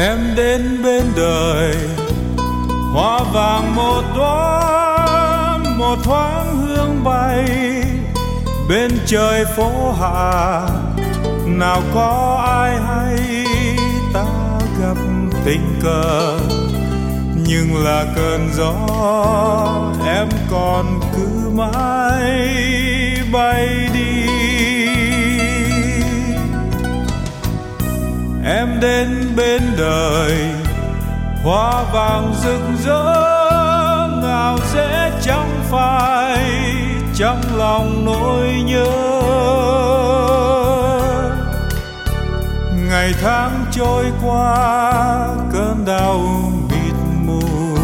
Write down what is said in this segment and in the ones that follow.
em đến bên đời, hoa vàng một đóa, một thoáng hương bay. Bên trời phố hạ, nào có ai hay ta gặp tình cờ. Nhưng là cơn gió, em còn cứ mãi. Đến bên đời, hoa vàng rực rỡ, ngào dễ chẳng phai, trong lòng nỗi nhớ. Ngày tháng trôi qua, cơn đau mịt mù.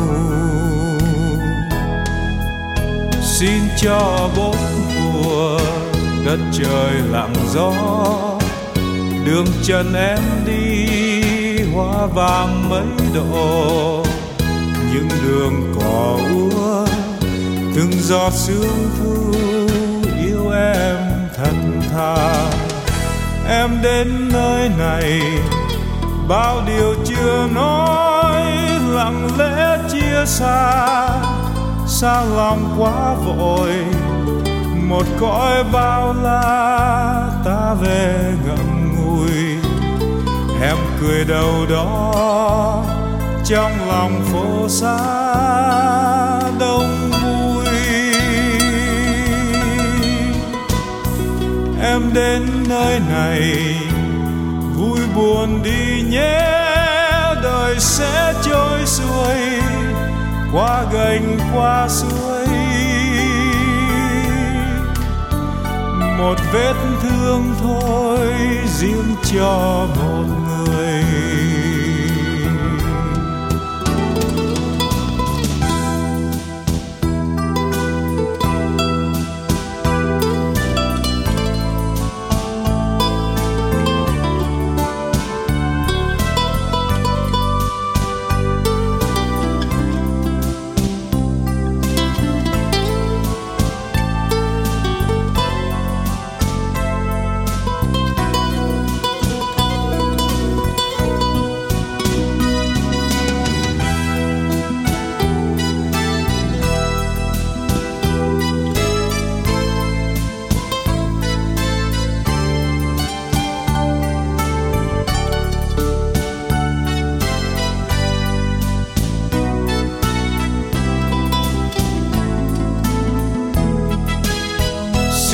Xin cho bốn mùa đất trời lặng gió đường chân em đi, hoa vàng mấy độ. Những đường cỏ úa, từng giọt sương thu yêu em thật thà. Em đến nơi này, bao điều chưa nói, lặng lẽ chia xa. Xa lòng quá vội, một cõi bao la ta về ngậm em cười đâu đó trong lòng phố xa đông vui. Em đến nơi này vui buồn đi nhé, đời sẽ trôi xuôi, qua gành qua suối. Một vết thương thôi riêng cho một người.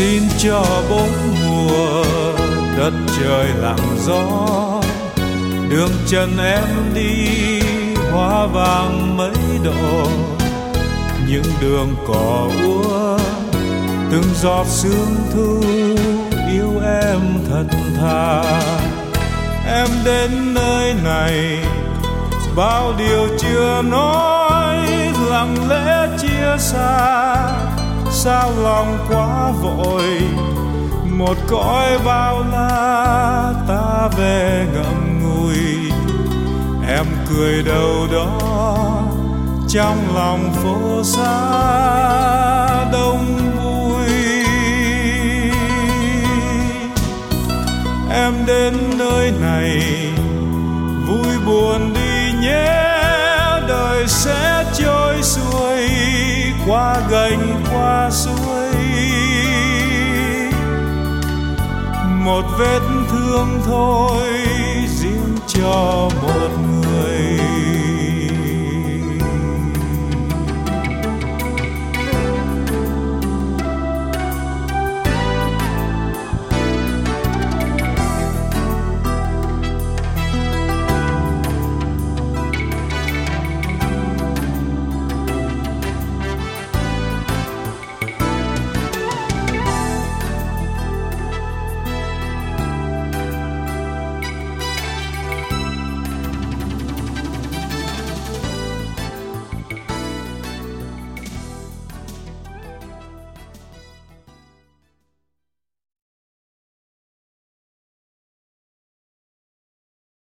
Xin cho bốn mùa đất trời lặng gió. Đường chân em đi, hoa vàng mấy độ. Những đường cỏ úa, từng giọt sương thu yêu em thật thà. Em đến nơi này, bao điều chưa nói lặng lẽ chia xa sao lòng quá vội. Một cõi bao la ta về ngậm ngùi. Em cười đâu đó, trong lòng phố xa. gành qua suối. Một vết thương thôi riêng cho một người.